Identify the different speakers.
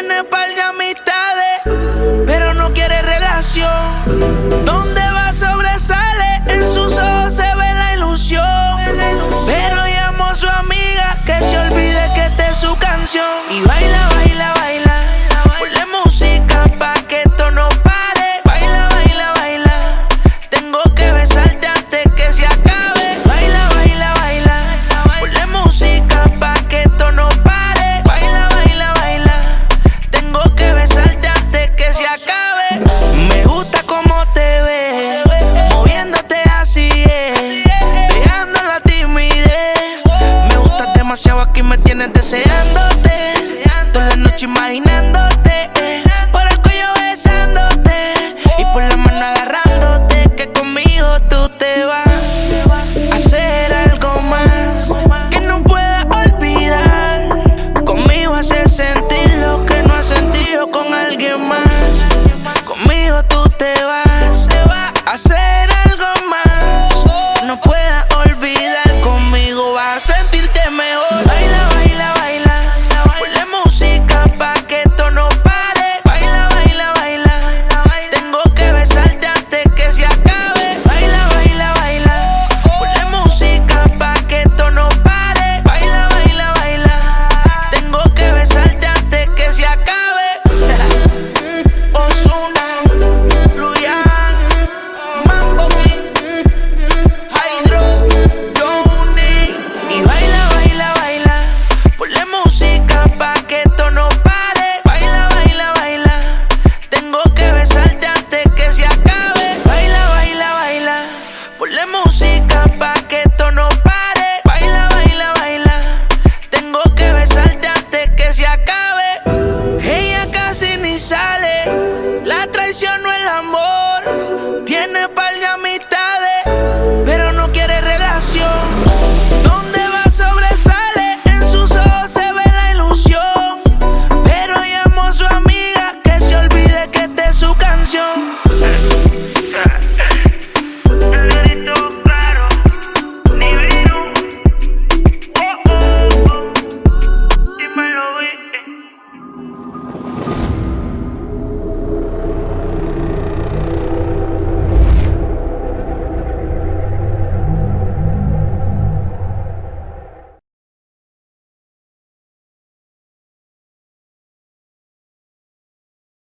Speaker 1: Tiene par de amistades, pero no quiere relación. ya no